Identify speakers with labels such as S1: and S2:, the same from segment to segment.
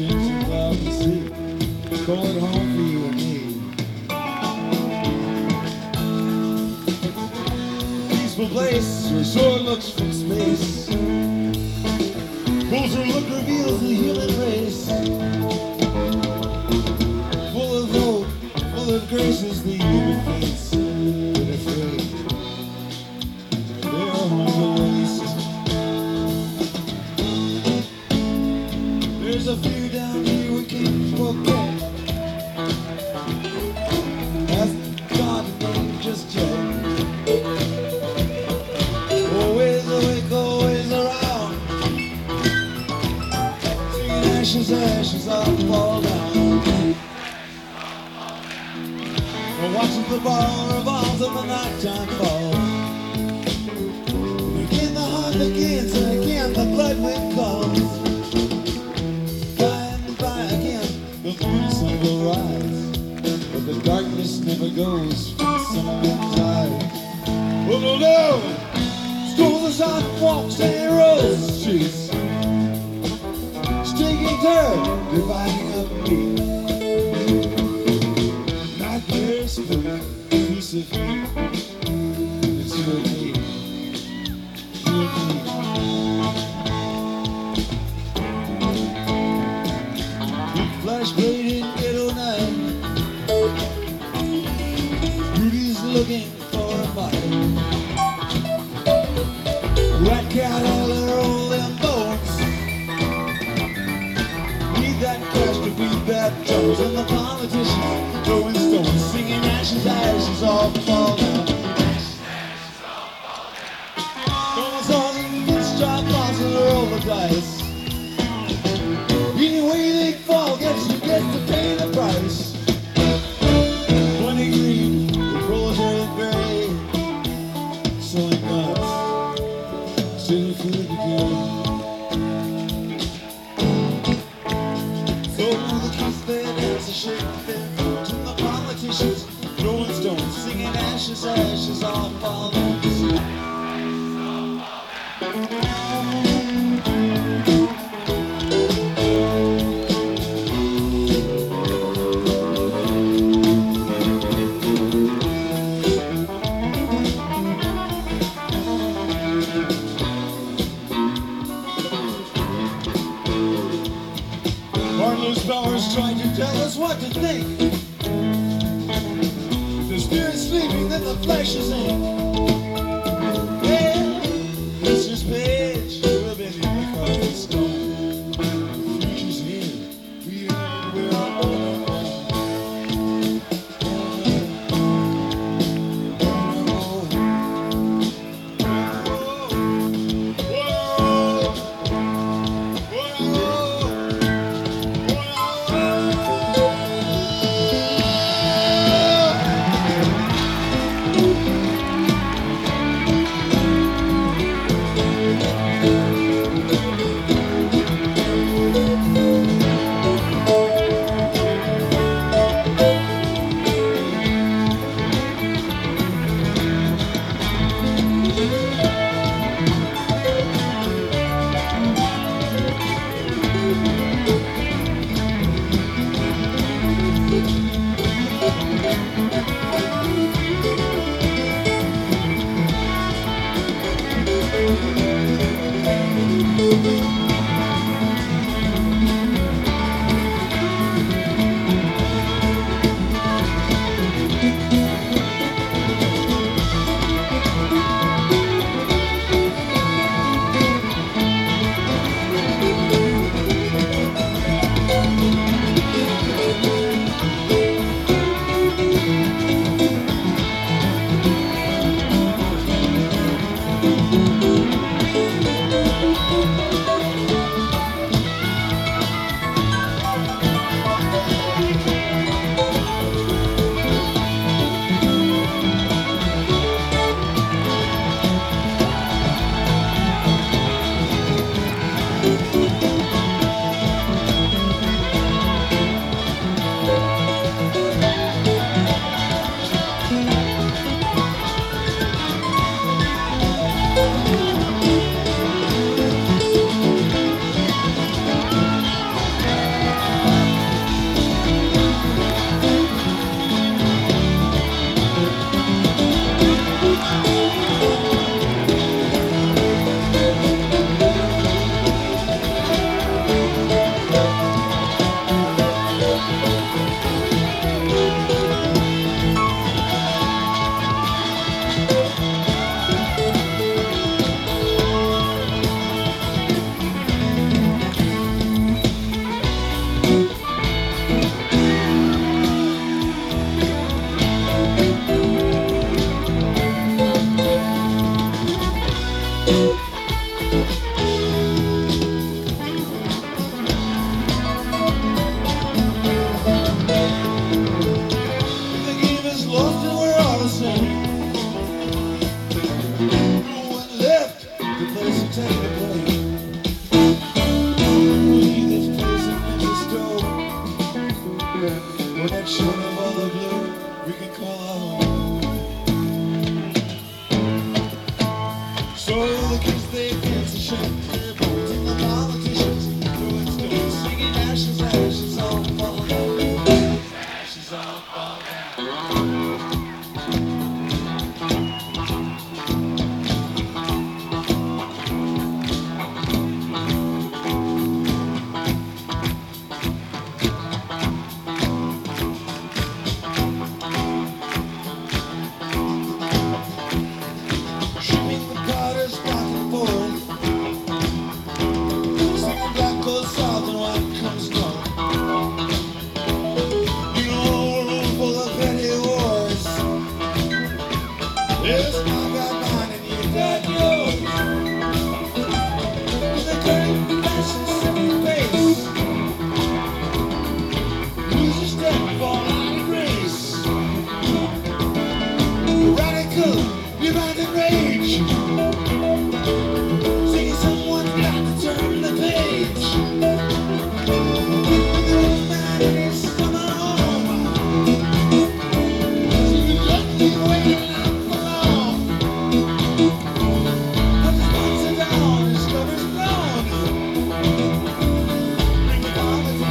S1: into cloud and sea. Call it home for you and me. Peaceful place, resort looks from space. Closer look reveals the human race. Full of hope, full of grace is the human face. Ball revolve till the nighttime falls. And again the heart begins, and again the blood wind calls. By and by again, the moon sun will rise. But the darkness never goes from someone's eyes. Oh no, no! Schools the sidewalks and road streets. Stinking dirt dividing up me. That cash to feed that and the politicians dice. Any they fall gets you get to pay the price. Plenty green, the proletariat gray, selling nuts, stealing food to kill. So the kids they dance and shake feet to the politicians, throwing stones, singing ashes, ashes, all fall down the Luther Powers trying to tell us what to think. The spirit's sleeping, then the flesh is in. Thank you.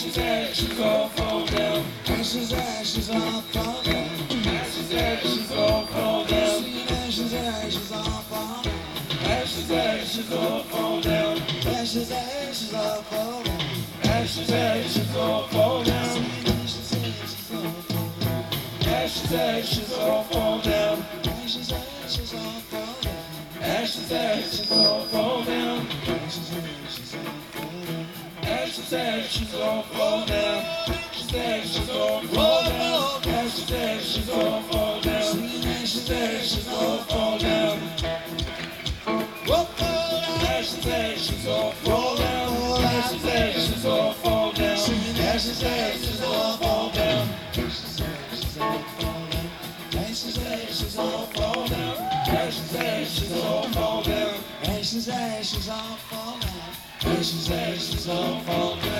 S1: Ashes,
S2: ashes all fall down.
S1: Ashes, ashes all fall down.
S2: Ashes, ashes all fall down.
S1: Ashes, ashes all fall down.
S2: Ashes, ashes all fall down.
S1: Ashes, ashes all fall down.
S2: Ashes, ashes all fall down.
S1: Ashes, ashes all fall down.
S2: Ashes, ashes all fall down.
S1: Ashes, ashes all fall down.
S2: Ashes, ashes all fall down
S1: said she's. She
S2: said she's gonna fall down. Yeah, she said she's gonna fall down.
S1: She said
S2: she's gonna fall down.
S1: Yeah, she
S2: said she's gonna fall down. She said she's gonna fall down.
S1: She said she's gonna fall down. She said she's gonna fall down.
S2: She said she's gonna fall down.
S1: She said she's gonna fall down.
S2: Congratulations, ashes a all